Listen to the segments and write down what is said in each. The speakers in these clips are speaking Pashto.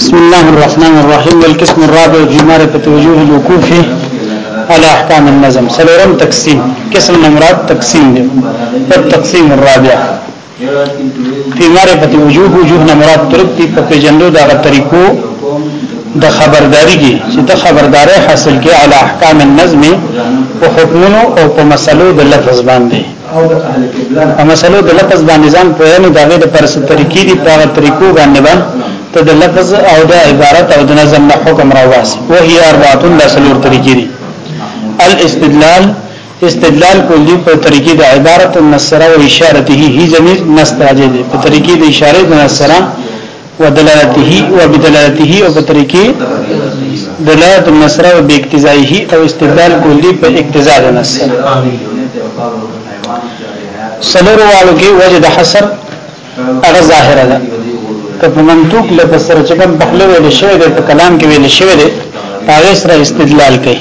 بسم الله الرحمن الرحيم والقسم الرابع في معرفة وجوه الوقوف على احكام النظم سلورم تقسيم قسم نمرات تقسيم دي والتقسيم الرابع في معرفة وجوه وجوه نمرات طرق دي په جندو دا طريقو د خبرداري کې چې د خبرداري حاصل کې على احکام النظم په حکمونو او په مسلو د لفظ باندې او د اهل قبله په مسلو د لفظ باندې ځان پوهه نه دغه د پرس طریقې دي په طریقو باندې باندې ته د لفظ او د عبارت او د نظم له حکم راواسي وهي اربعه لا سلور طریقې دي الاستدلال استدلال کول دي په طریقې د عبارت النصره او اشارته هي زمير نستاجه دي په طریقې د اشاره د نصره ودلالته وبدلالته او په طریقې دلالت النصر او باقتضائه او استدلال کول دي په اقتضاء د نص سلور والو کې وجه د حصر هغه ظاهره ده که په منطوق لپس سره چې کوم بخله ویل شوی دی په کلام کې ویل شوی دی هغه سره استدلال کوي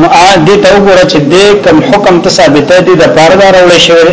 نو ا دې ته وګوره چې دې کوم حکم ته ثابته دي د پاره دا راول شوی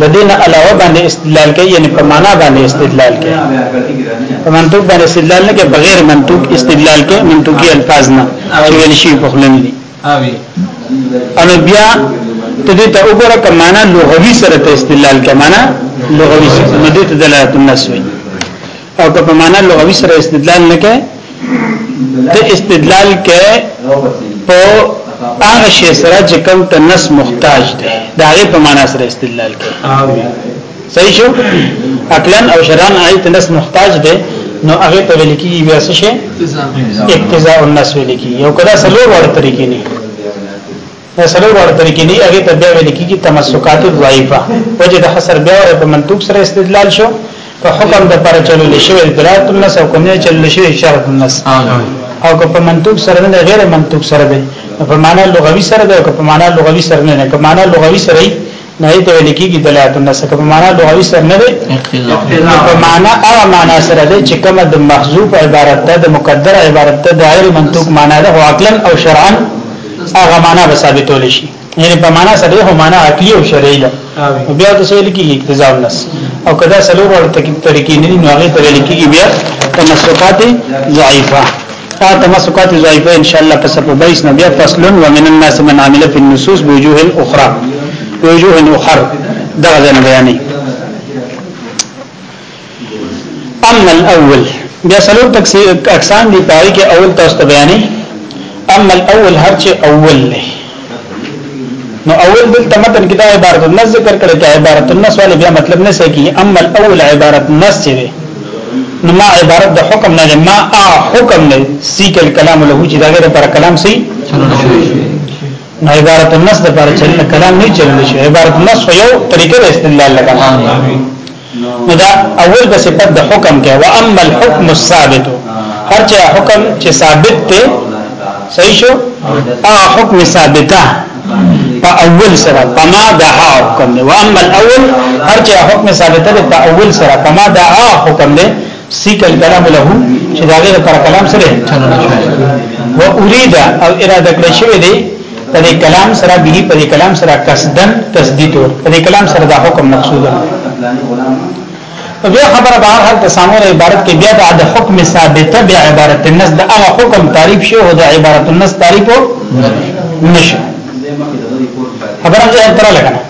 د دین علاوه باندې استدلال کوي یعنی په معنا باندې استدلال کوي په منطق باندې استدلال نه کوي بغیر منطق استدلال کوي منطقي الفاظ نه چې ویل شي په خلنی دي ان بیا ته دې ته وګوره کمانا لغوي سره ته استدلال کمانا لغوي سره نه دې ته دلالت النص وي او که په معنا لغوي سره استدلال نه کوي د استدلال کې په هغه شی سره چې کوم ته نس محتاج دی دا هغه په معنا سره استدلال کوي صحیح شو عقلا او شرعا آیت نس محتاج دی نو هغه ته ویل کیږي بیا څه شي اقتضاء النس ویل کیږي یو کله سلور وړ طریقې نه دا څلور واړه طریقې دي هغه ته بیا ویل کیږي تمسکات الضعیفه وجه د حصر بیا ور په منطوق سره استدلال شو په حکم د پر چلو لشي دلالت النص او کنه چلو لشي اشاره النص او که په منطوق سره نه غیر منطوق سره دی په معنا لغوي سره دی او که په معنا لغوي سره نه نه که معنا لغوي سره نه ته ویل کېږي دلالت النص په معنا لغوي سره نه دی په معنا او معنا سره دی چې کومه د محذوف عبارت ده د مقدر عبارت ده د غیر منطوق معنا ده او عقلا او شرعا هغه معنا به ثابتول شي یعنی په معنا سره هو معنا عقلی او شرعي ده بیا د سویل کې اقتضاء النص او کدا سلور ورته طریقې نه نو هغه ته ویل کېږي بیا تنسقات ضعیفه تا تمسکات ضعیفه ان شاء الله په صفحه 22 نه بیا فصل ومن الناس من عمل في النصوص بوجوه اخرى بوجوه اخر دغه ځنه بیانې اما الاول بیا سلور تکسیر اقسام دی پای کې اول تاسو ته بیانې اما الاول هر چې اول نه نو اول دلته متن کې دا عبارت النص ذکر کړي چې عبارت النص ولې بیا مطلب نه سکی اما الاول عبارت النص چې دی نو ما عبارت د حکم نه دی ما ا حکم نه سیک الكلام له چې دا غیر پر کلام سي نو عبارت النص د پر چل کلام نه چل شي عبارت النص یو طریقې د استدلال لګا نو دا اول د صفت د حکم کې و اما الحكم الثابت هر چې حکم چې ثابت ته صحیح شو او حکم ثابته په اول سره پما دا حکم دی و اما الاول هر چې حکم ثابته ده په اول سره پما دا حکم دی سیکل کلام له چې دا غیر پر کلام سره و اريد او اراده کړی شوی دی په دې کلام سره به په دې کلام سره قصدن تصدیق ور په دې کلام سره دا حکم مقصود ده په دې خبره به هر د سامور عبارت کې بیا د حکم ثابته به عبارت النص د هغه حکم تعریف شو او د عبارت النص تعریف نشو خبره دې تر لګنه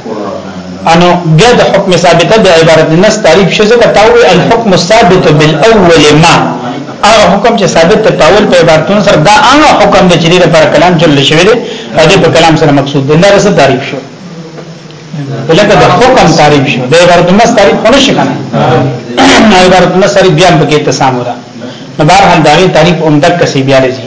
انو بیا د حکم ثابته د عبارت نس تعریف شې ځکه تاوی الحكم الثابت بالاول ما هغه حکم چې ثابت ته پاول په عبارتونو سره دا هغه حکم دی چې د پر کلام چل شوی دی او د په کلام سره مقصود دی نه رسد تعریف شو لکه د حکم تعریف شو د عبارتونو نس تعریف خو نشي کنه عبارتونو نس تعریف بیا په کې تسامو ده نو بهر حال دا تعریف عمدک کسي بیا راځي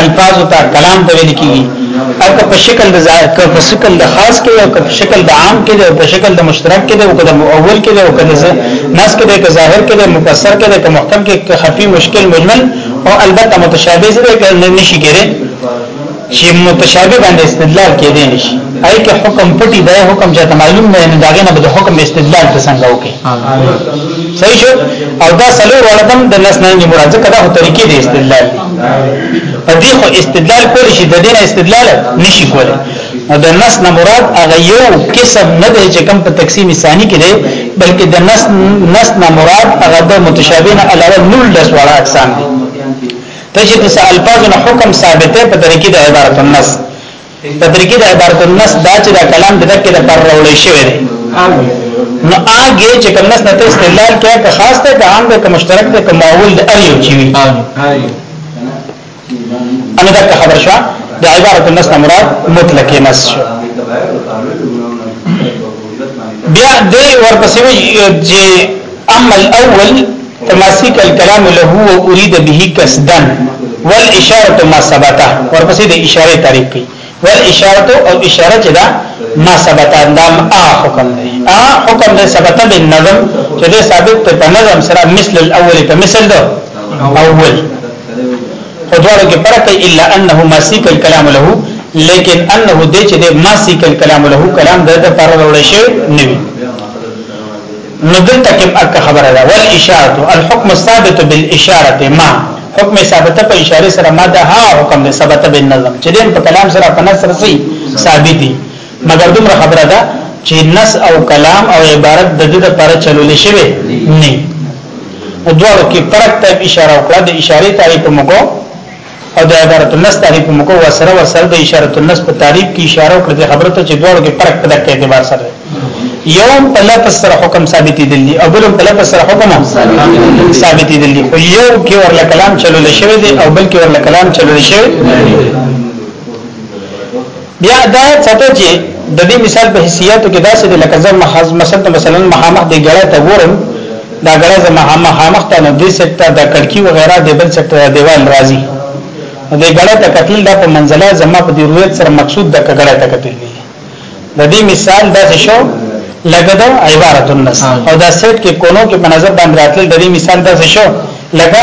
الفاظ ته کلام ته ویل کیږي او که په شکل د ظاهر که په شکل د خاص کې او که په شکل د عام کې او په شکل د مشترک کې او که د اول کې او که د ناس کې که ظاهر کې مفسر کې که محکم کې که خفي مشکل مجمل او البته متشابه زره کې نشي کېږي چې متشابه باندې استدلال کې دي نشي اي که حکم پټي دی حکم چې معلوم نه نه داګه نه به حکم استدلال ته څنګه وکي صحیح شو او دا سلو ولدم د نس نه مراد کدا هو طریقې دي استدلال په دې خو استدلال کول شي د دې استدلال نشي کولای نو د نس نه مراد هغه یو قسم نه دی چې کوم په تقسیم ثانی کې دی بلکې د نس نس نه مراد هغه د متشابهین علاوه نور د سوال اقسام دي ته چې د الفاظ نه حکم ثابته په طریقې د عبارت النص په طریقې د عبارت النص دا چې دا کلام د دکې د پر راولې شوی دی نو هغه چې کوم نس ته استدلال کوي که خاص ته که عام ده که مشترک ده که معول ده ار یو چی وي انا دا خبر شو د عبارت النص مراد مطلق نص شو بیا دې ورپسې چې اما الاول فماسيك الكلام له واريد به قصدا والاشاره ما ثبت ورپسې د اشاره تعریف کړي والاشاره او اشاره چې دا ما ثبت اندام ا حکم دی ا حکم دی ثبت بالنظم چې دا ثابت په نظم سره مثل الاول په مثل دو اول خدوارو کې فرق الا انه ماسيك الكلام له لیکن انه دې چې د ماسيك الكلام له کلام د پر وړشه نوي نو دلته کې اک خبره ده ول اشاره الحكم الثابت بالاشاره ما حکم ثابته په اشاره سره ما ده ها حکم ده ثابته بالنظم چې دیم په کلام سره په نصر سي ثابت دي مګر دومره خبره ده چې نص او کلام او عبارت د دې لپاره چلول شوی نه دوه کې فرق ته اشاره وکړه د اشاره تعریف موږ او د عبارت النص تعریف موږ او سره ور سره د اشاره النص په تعریف کې اشاره وکړه د خبرته چې دوړو کې فرق په دغه اعتبار سره یو په لفظ سره حکم ثابت دي او بل په لفظ سره حکم ثابت دي خو یو کې ور کلام چلول شوی دی او بل کې ور کلام چلول شوی بیا دا فوټو چې د دې مثال په حیثیت کې داسې د لکه زم محض مثلا مثلا مخامخ دی ګړه ته ګورم دا ګړه زم مخامخ ته نو دې سکته د کړکی وغیرہ د بل سکته د دیوال راځي د ګړه ته کتل دا په منزله زما په دې روایت سره مقصود د ګړه ته کتل دی د دې مثال داسې شو لکه دا عبارت النص او دا سیټ کې کونو کې په نظر باندې راتل د دې مثال داسې شو لکه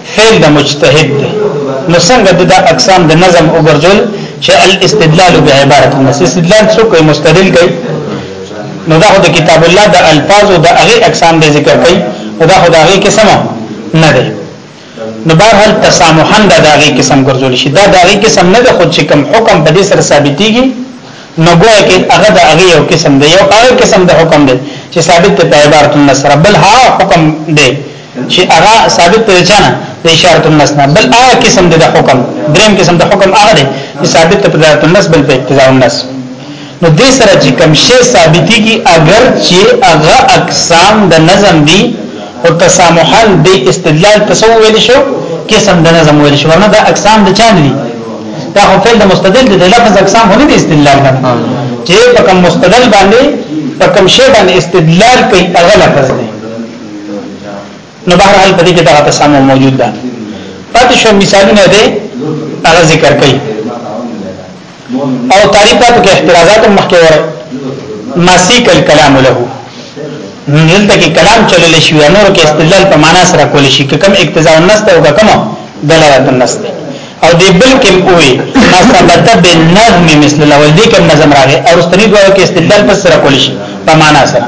فعل د مجتهد دی نو څنګه د اقسام د نظم او ګرځول چې الاستدلال بعبارت النص استدلال څو کوي مستدل کوي نو دا د کتاب الله د الفاظ او د هغه اقسام د ذکر کوي او دا د هغه قسم نه دی نو بهرحال تسامحا د هغه قسم ګرځول شي دا د هغه قسم نه ده خود چې کوم حکم په دې سره ثابتيږي نو ګویا کې هغه د هغه یو قسم دی یو هغه قسم د حکم دی چې ثابت په عبارت النصر بل ها حکم دی چې هغه ثابت دی چې نه د اشاره النص نه بل هغه قسم دی د حکم دریم قسم د حکم هغه دی چې ثابت په ذات النص بل په اقتضاء النص نو دې سره چې کوم شی ثابتي کی اگر چې هغه اقسام د نظم دی او تسامحل د استدلال تصور ویل شو قسم د نظم ویل شو نه د اقسام د چان دي دا خو فعل د مستدل د لفظ اقسام هونه دي استدلال نه چې په کوم مستدل باندې په کوم شی باندې استدلال کوي هغه لفظ دی نو بهر حال په دې کې دا تسامو موجود ده پاتې شو مثالونه دي هغه ذکر کړي او تعریفات کې اعتراضات مخکې وره ماسیک الکلام له دلته کې کلام چلل شي نور کې استدلال په معنا سره کول شي کوم اقتضاء النص ته او کوم دلالت النص ته او دی بلکې وې ما ثبت بالنظم مثل الاول دې کوم نظم راغی او استنی دوه کې استدلال پر سره کول شي په معنا سره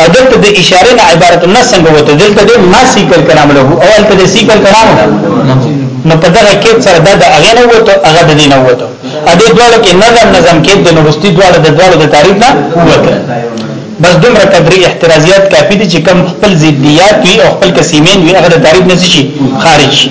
او دلته د اشاره نه عبارت نه څنګه وته دلته د ما سیکل کلام له او دلته د سیکل کلام نو په دغه کې سره د هغه نه وته هغه د دینه وته ا دې ډول کې نظم نظم کې د نوستي ډول د ډول د تعریف نه وته بس دومره قدرې احترازيات کافي دي چې کم خپل ضديات وي او خپل کسيمين وي هغه د تعریف نه شي خارج شي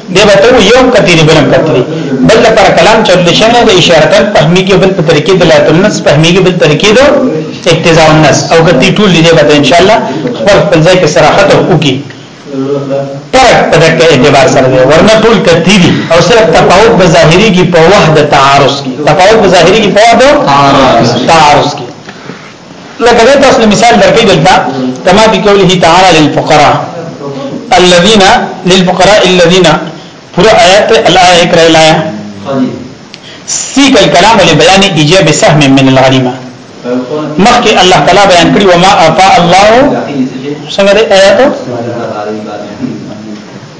دی به ته یو کتیری بلم کتلی بل پر کلام چل شنه د اشارت فهمی کې بل په طریقې د لاتل نس فهمی کې بل طریقې دو اقتضاء النس او کتی ټول دی به ان شاء الله خپل خپل ځای کې صراحت او کی ترک په دغه اعتبار سره دی ورنه ټول کتی دي او صرف تفاوت به ظاهري کې په وحده تعارض کې تفاوت به ظاهري کې په وحده تعارض کې لکه دا تاسو مثال درکې دلته کما په قوله تعالی للفقراء الذين للفقراء الذين پورا آیات الایا اقرا الایا سیق الكلام لبیان ایجاب سهم من الغنیمه مخکې الله تعالی بیان کړی وما افاء الله څنګه آیاتو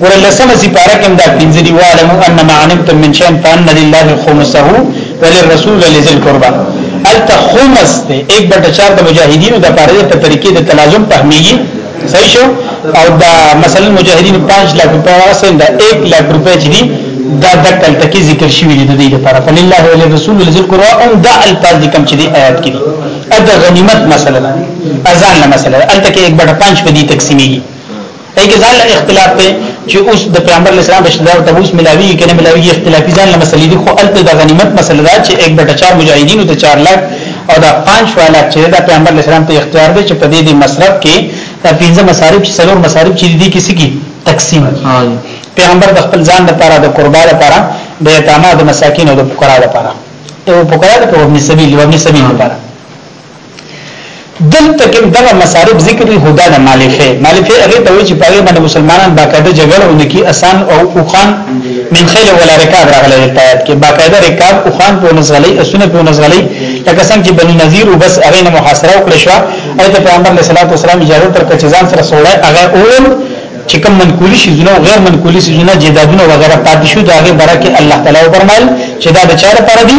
ګور لسمه سپاره کې دا پنځه دی وعلم ان ما علمتم من شيء فان لله خمسه وللرسول لذي القربى الته خمس ته 1 بټه 4 د مجاهدینو د پاره په طریقې د تلازم فهميږي صحیح شو او دا مثلا مجاهدین 5 لک روپیا واسه دا 1 لک روپیا چې دي دا د کل تکي ذکر شوی دی د دې لپاره فلله وللرسول لذي القربى او دا الفاظ دي کوم چې دي آیات کې دي ادا غنیمت مثلا اذان مثلا الته کې 1 بټه 5 په دې تقسیمېږي دې کې ځان له اختلاف ته چې اوس د پیغمبر اسلام بشدار ته اوس ملاوي کنه ملاوي اختلافي ځان له مسلې دي خو الته د غنیمت مسله ده چې 1 بټه 4 مجاهدینو ته 4 لک او دا 5 والا چې د پیغمبر اسلام ته اختیار دی چې په دې دې مصرف کې دا پنځه مصارف چې څلور مصارف چې دي کې سګي تقسیم پیغمبر د خپل ځان لپاره د قربا لپاره د یتامه د مساکین او د فقرا لپاره او فقرا د ابن سبیل او ابن سبیل لپاره دلته کې دغه مصارف ذکر دي خدا د مالفه مالفه هغه ته وی چې پاره باندې مسلمانان باقاعده جګړه ونکي اسان او اوخان من خیل ولا رکاب راغله التایات کې باقاعده رکاب اوخان په نزغلي اسونه په نزغلي لکه څنګه چې بنو نذیر وبس هغه نه محاصره وکړ شو او ته پیغمبر علیه الصلاه والسلام اجازه تر کچ ځان سره سوړای هغه اول چې کوم منقولی شي زونه غیر منقولی شي زونه جدادونه وغیرہ پاتې شو دا هغه برکه الله تعالی فرمایل چې دا بچاره پر دي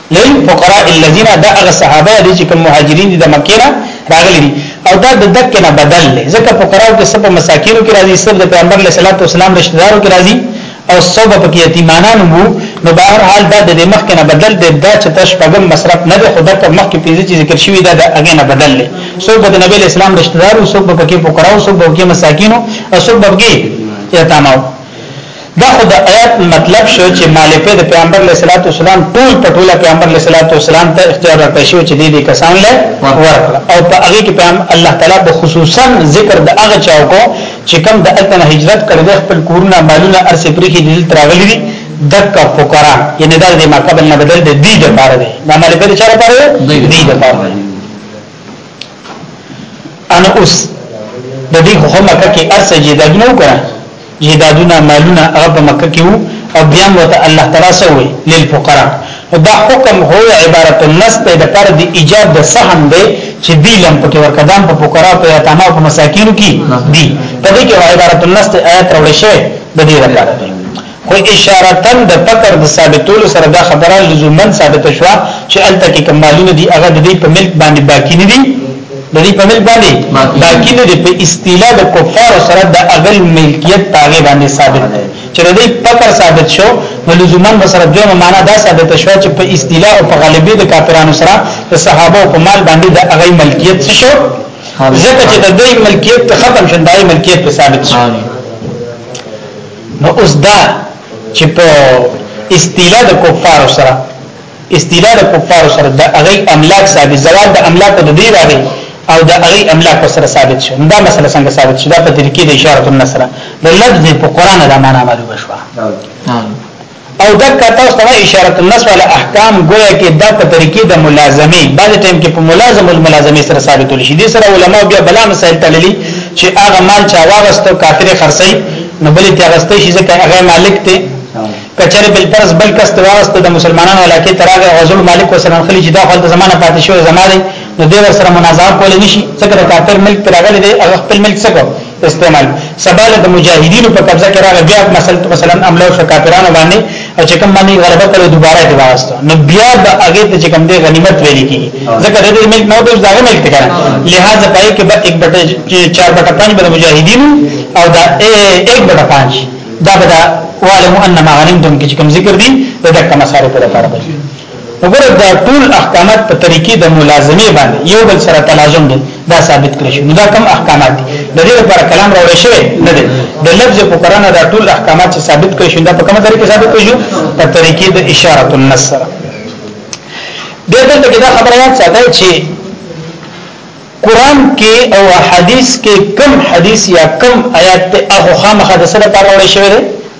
للفقراء الذين دا هغه صحابه دي چې کوم مهاجرین دي د مکه نه راغلي دي او دا د دک نه بدل دي ځکه فقراو کې سب مساکینو کې راځي سب د پیغمبر علیه الصلاۃ والسلام رشتہ دارو کې راځي او سب پکې یتیمانان وو نو بهر حال دا د مخ کې نه بدل دي دا چې تاسو پغم مصرف نه دي خو دک مخ کې پیږي چې ذکر شوی دا د هغه نه بدل دي سب د نبی اسلام رشتہ دارو سب پکې فقراو سب پکې مساکینو او سب پکې یتیمانو دا خو د آیات مطلب شو چې مالفه د پیغمبر علیه الصلاۃ والسلام ټول په ټوله پیغمبر علیه الصلاۃ والسلام ته اختیار ورکړ شو چې دې دې کسان له ورکړ او په هغه کې پیغمبر الله تعالی به خصوصا ذکر د هغه چاو کو چې کم د اتنه هجرت کړي د خپل کورونه مالونه ارسه پرې کې دل تراغلي دي دک فقرا یعنی دا د مکه بل نه بدل دي د پاره دي دا مالفه د چاره پاره دي د پاره انا اوس د دې خو مکه کې ارسه جیدادونه وکړه جیدادونه مالونه هغه په مکه کې وو او بیا مو ته الله تعالی سوې للفقراء دا حکم هو عبارت النص ته د پر د ایجاب د سهم دی چې دی لم پکې ورکدان په فقراء په یتامو په مساکینو کې دی په دې کې عبارت النص آیت راوړل شوی د دې لپاره خو اشارتاً د فقر د ثابتولو سره دا خبره لزوماً ثابته شوه چې هلته کې کوم مالونه دي هغه د دوی په ملک باندې باقي نه دي د دوی په ملک باندې باقي نه دي په اصطلاح د کفارو سره د هغه ملکیت په هغې باندې ثابت دی چې د دوی فقر ثابت شو نو لزوماً به سره دویمه معنا دا ثابته شوه چې په اصطلاح او په غالبي د کافرانو سره د صحابه او په مال باندې د هغې ملکیت څه شو ځکه چې د دوی ملکیت ختم شو د هغې ملکیت ثابت شو نو اوس دا چې په استیلا د کفار سره استیلا د کفار سره د هغه املاک ثابت زوال د املاک د دې راغی او د هغه املاک سره ثابت شو دا مسله څنګه ثابت شو دا په طریقې د اشاره النصر د لفظ په قران د معنا معلومه شو او دکا تاسو ته اشاره النص ولا احکام ګویا کې دا په طریقې د ملازمه بعد ټیم کې په ملازم الملازمه سره ثابت لشي دي سره علما بیا بلا مسائل تللی چې هغه مال چا واغستو کافر خرڅي نو بلې ته غستې شي ځکه هغه مالک ته کچره بل پرس بل کس ته واغستو د مسلمانانو علاقه تراغه غزل مالک وسره خلی چې دا خپل زمانه پاتې شو زمانه نو دوی سره منازعه کول نشي ځکه کافر ملک تراغه دي هغه خپل ملک څخه استعمال سباله د مجاهدینو په قبضه کې راغی بیا مثلا مثلا عمله شو کافرانو باندې او چې کوم باندې غلبه کړو دوباره دی واسطه نو بیا د هغه ته چې کوم دی غنیمت ویل کی ځکه د دې ملک نو د ځای ملک ته کړه لہذا پای کې به 1 بټه 4 بټه 5 به مجاهدینو او دا 1 بټه 5 دا به دا وعلم انما غنیمتم کې کوم ذکر دی دا کومه ساره په لپاره وګوره دا ټول احکامات په طریقې د ملازمه باندې یو بل سره تلازم دی دا ثابت کړی شو دا کم احکامات دي د دې لپاره کلام راوړی شوی نه دی د لفظ په قران دا ټول احکامات چې ثابت کړی شو دا په کومه طریقې ثابت کړی شو په طریقې د اشاره النص سره د دې ته دا خبره یاد ساته چې قران کې او حدیث کې کم حدیث یا کم آیات ته هغه خامخا د سره پر راوړی شوی دی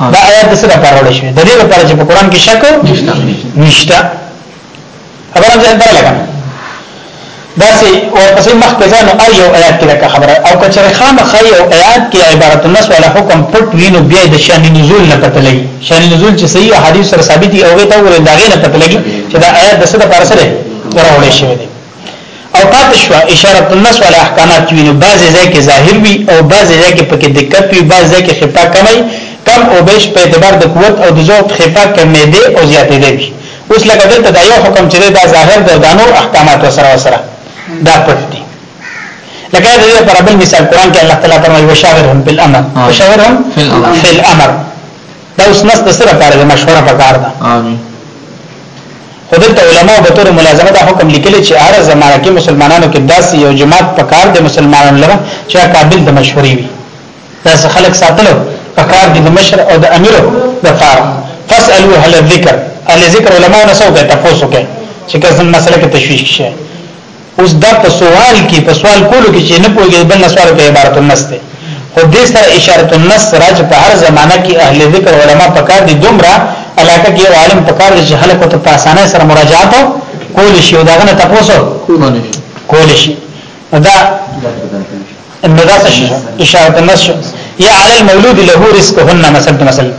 دا آیات د سره پر راوړل شوی د دې لپاره چې په قران کې شک نشته خبره ځان ته لګا دا سي او پسې مخ په ځان او یو آیات کې لکه خبره او کچره خامخ یو آیات کې عبارت الناس ولا حکم پټ وینو بیا د شان نزول نه پته لګي شان نزول چې صحیح حدیث سره ثابت دی او ته ورته داغه نه پته لګي چې دا آیات د سره پر سره راوړل شوی دی او پاتې شو اشاره النص ولا احکامات چې نو بعضې ځای کې ظاهر وي او بعضې ځای کې پکې دقت وي بعضې ځای کې خفا کمي کم او بیش په اعتبار د قوت او د ضعف خفا کمې دی او زیاتې دی وي اوس لکه دلته دا یو حکم چې دا ظاهر دی او دا نور احکامات وسره وسره دا پټ دي لکه د دې پر بل مثال قران کې الله تعالی فرمایي وشاورهم بالامر وشاورهم فی الامر دا اوس نس د سره پاره د مشوره پکار ده امين خدای ته علما او بطور ملازمه دا حکم لیکل چې هر زمانه کې مسلمانانو کې داسې یو جماعت پکار د مسلمانانو لپاره چې قابل د مشورې وي دا څه خلک ساتلو پکار دي د مشر او د امیر د فار فاسالو هل الذکر ال ذکر علما نه سو کوي تاسو کوي چې کوم مسله کې تشویش شي اوس دا په سوال کې په سوال کولو کې چې نه پوهیږي بل سوال کې عبارت النص ده خو دې سره اشاره النص راځ په هر زمانہ کې اهل ذکر علما پکار دي دومره علاقه کې عالم پکار دي چې خلکو ته په اسانه سره مراجعات کول شي او داغه نه تاسو کول شي دا نو دا اشاره النص یا علی المولود له رزقهن مثلا مثلا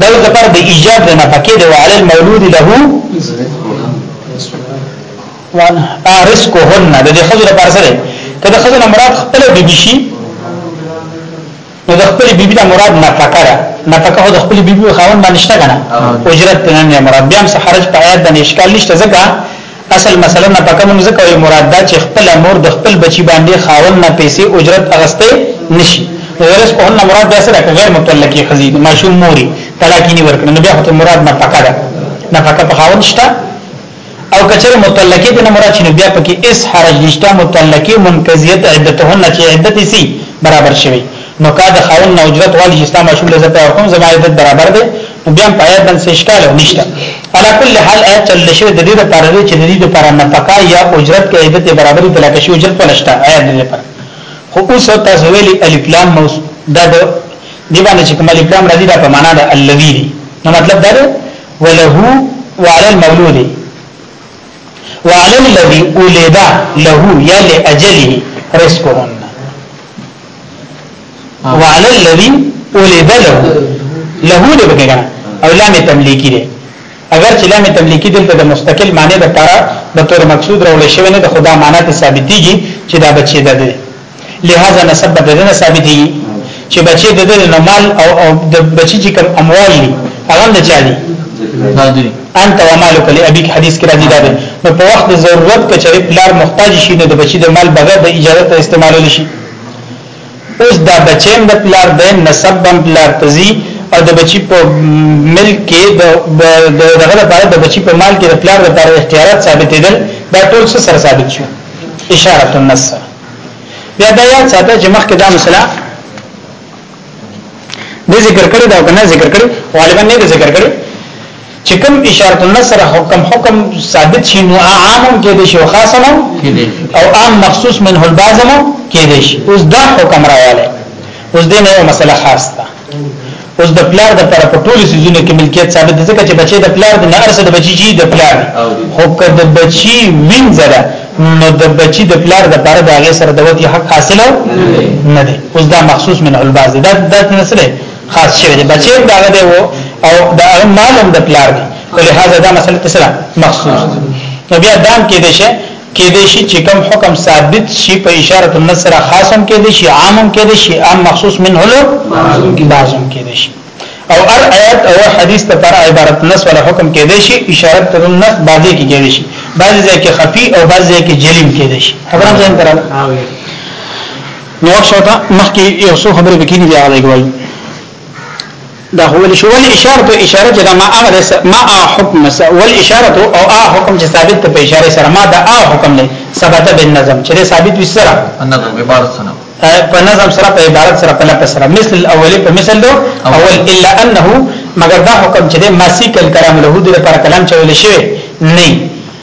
دا د پر د ایجاب د نفقه دی وعلى المولود له وان رزقهن د دې خزر پر سره کله خزر مراد خپل بیبي شي نو د خپل بیبي د مراد نفقه ده نفقه د خپل بیبي خاون باندې شته کنه اجرت نه مراد بیا هم حرج په آیات باندې اشکال نشته ځکه اصل مسله نفقه مونږ ځکه وایو مراد دا چې خپله مور د خپل بچي باندې خاوند نه پیسې اجرت اغسته نشي غیرس په نه مراد بیا سره غیر متعلقې خزي ماشوم موري طلاقی نه ورکړي نو بیا خو مراد نفقه ده نفقه په خاوند شته او کچره متعلقې د نه مراد شنو بیا پکې اس حرج نشته متعلقې منقضیت عدتهن چې عدت سي برابر شوی نو کا د خاون نه اجرت غواړي چې ستا ماشوم له زه پیار کوم زما عدت برابر دی نو بیا په آیت باندې اشکال او نشته علا کل حال آیت چل شوی د دې لپاره دی چې د دې لپاره نفقه یا اجرت کې عدت برابر دی لکه شی اجرت ولشته آیت دې لپاره خو اوس تاسو ویلي الف لام موس دا د دې باندې چې کوم الف لام راځي دا په معنا د الذی دی نو مطلب دا دی وله وعلى المولود وعلى الذي ولد له يا لاجله رزقهن وعلى الذي ولد له له دې بګنه او لام تملیکی دی اگر چې لام تملیکی دلته د مستقل معنی د پر د پر مقصود راول شوی نه د خدا معنی ته ثابتېږي چې دا بچی ده لهذا نسب د دنه ثابت دي چې بچي د دنه مال او د بچي چې کوم اموال دي هغه نه چا دي انت و مالک لابيك حدیث کې راځي دا دی نو په وخت د ضرورت کې چې پلار محتاج شي نو د بچي د مال بغیر د اجازه ته استعمالول شي اوس دا بچیم د پلار د نسب بم پلار تزي او د بچی په ملک کې د دغه لپاره د بچی په مال کې د پلار لپاره اختیارات ثابتېدل دا ټول څه سره ثابت شو اشاره النص بیا دا یاد ساته چې مخکې دا مسله د ذکر کړی دا کنه ذکر کړی غالبا نه ذکر کړی چې کوم اشاره النصر حکم حکم ثابت شي نو عامم کې دي شو خاصم او عام مخصوص منه البازم کې دي شي اوس دا حکم راواله اوس دې نه یو مسله خاص ده اوس د پلار د پر په ټولو سيزونو کې ملکیت ثابت ځکه چې بچي د پلار د نه ارسه د بچي جی د پلار خو که د بچي وینځره نو د بچی د پلار د پاره د هغه سره د وتی حق حاصل نه دی اوس دا مخصوص من الباز دا د نسله خاص شوی دی بچی دا غده وو او دا مالم د پلار دی ولهدا دا مسله تسره مخصوص نو بیا دام کې دی شه کې دې شي چې کوم حکم ثابت شي په اشاره النص سره خاصم کې دې شي عامم کې دې شي عام مخصوص منه له بعضم کې دې شي او ار آیات او حدیث ته پر عبارت نص ولا حکم کې دې شي اشاره تر النص بعضي کې دې شي بعضي ځای کې خفي او بعضي ځای کې جلیم کې دې شي خبره ځین تر نو شوتا مخکې یو څو خبرې وکړي دی هغه کوي دا هو ولې شو ول اشاره ته اشاره چې دا ما هغه د ما حکم سره ول اشاره ته او هغه حکم چې ثابت ته په اشاره سره ما دا هغه حکم نه ثبت به نظم چې ثابت وي سره نظم عبارت سره په نظم سره په عبارت سره په لفظ سره مثل الاولي په مثل دو اول الا انه مگر دا حکم چې ما سیکل کلام له دې لپاره کلام چويل شي نه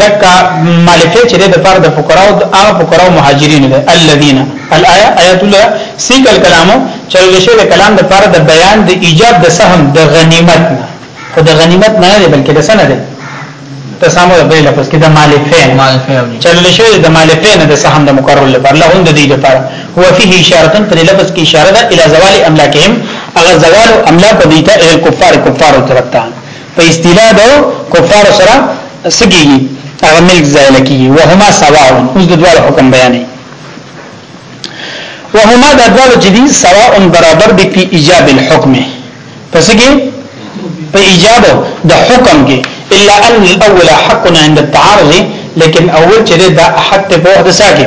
دکا مالکه چې د پر د فقراو د هغه فقراو مهاجرین دي الذين الايه آیات الله سیک الكلام چل شي د کلام د پر د بیان د ایجاب د سهم د غنیمت نه خو د غنیمت نه نه بلکې د سند ته سمو د بیل پس کې د مالفین چل شي د مالفین د سهم د مقرر لپاره له هم د دې لپاره هو فيه اشاره پر لفظ کې اشاره ده الى زوال املاکهم اغه زوال املاک دیته الکفار کفار ترته په اصطلاح د کفار سره سګيږي هغه ملک زایل کیږي وهما سواء اوس د دوه حکم بیانې وهما د دوه چې دي سواء برابر دي په ایجاب الحكم پس کې په ایجاب د حکم کې الا ان الاول حقنا عند التعارض لیکن اول چې دا حق ته په وخت ساکي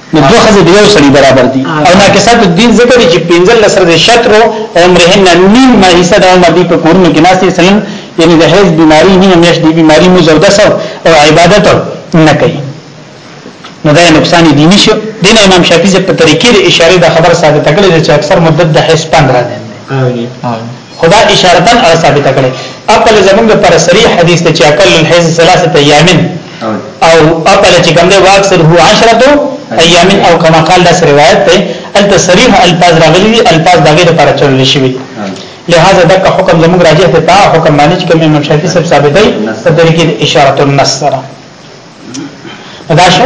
نو دوه خزه دیو سړي برابر دي او ناقصات الدين ذکر چې پنځل لسر د شطر او عمرهن نیم ما حصہ د عمر دی په کورونو کې ناشته سلام یعنی د هیڅ بیماری نه مېش دی بیماری مو زو دسو او عبادت نه کوي نو دا نقصان دي نشو دین امام شافعي په طریقې اشاره د خبر ثابت کړل چې اکثر مدت د هیڅ پند را نه خو دا اشارتاً هغه ثابته کړې اپل زمونږ پر صریح حدیث ته چې اقل الحیض ثلاثه ایام او اپل چې کوم دی واکثر هو 10 ایام او کما قال دا روایت ته الته صریح الفاظ راغلي دي الفاظ دغه لپاره چلول شي لہذا دا حکم زموږ راجح ته تا حکم باندې چې کوم امام شافعي صاحب ثابت دی په طریقې اشاره النص سره دا شو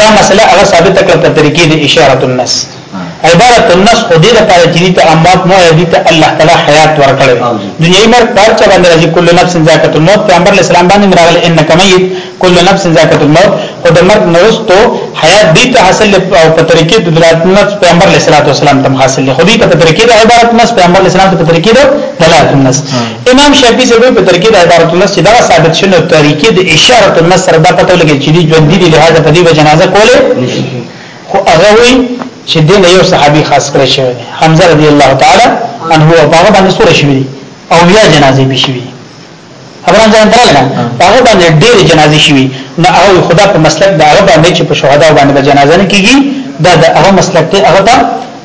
دا مسله هغه ثابت کړه په طریقې د اشاره النص عبارت النص خو دې لپاره چې دې ته اموات نو دې ته الله تعالی حیات ورکړي دنیوي مرګ پر چا باندې راځي کله نفس ذاکت الموت پیغمبر اسلام باندې مراغل انک میت کل نفس ذاکت الموت او د مرګ نورستو حیات دې ته حاصل او په طریقې د دلالت نفس پیغمبر علیه الصلاه والسلام تم حاصل خو دې ته په طریقې د عبارت نفس پیغمبر اسلام ته په طریقې د دلالت نفس امام شافعي صاحب په ترکیه د عبارت النص چې دا ثابت شنه ترکیه د اشاره النص سره دا پته لګی چې دی ژوند دي لهدا په دې جنازه کوله خو هغه وی چې دین یو صحابي خاص کړی شوی حمزه رضی الله تعالی عنه او هغه باندې سور شوی او بیا جنازه به شوی خبران ځان درلګا هغه باندې ډېر جنازه شوی نه او خدا په مسلک دا هغه باندې چې په شهدا باندې جنازه نه کیږي دا د هغه مسلک ته هغه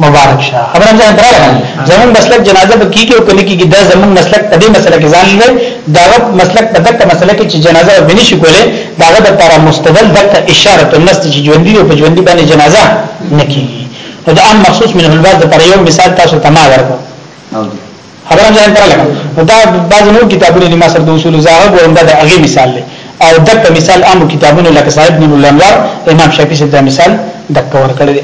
مبارک شه خبره ځان تر لګا زمون مسلک جنازه به کیږي او کله کیږي دا زمون مسلک په دې مسله کې ځان لري دا مسلک په دغه مسله کې چې جنازه به نشي کوله دا د لپاره مستدل دغه اشاره ته نست چې ژوندۍ او په ژوندۍ باندې جنازه نه کیږي او دا عام مخصوص من الباز د پر یو مثال تاسو تما ورکو خبره ځان ته لګا نو دا بعض نور کتابونه دي ما سره د اصول زاغه ګورم دا د هغه مثال دی او د په مثال عام کتابونه لکه صاحب نور الانوار امام شافعي صاحب دا مثال د کور کړی دی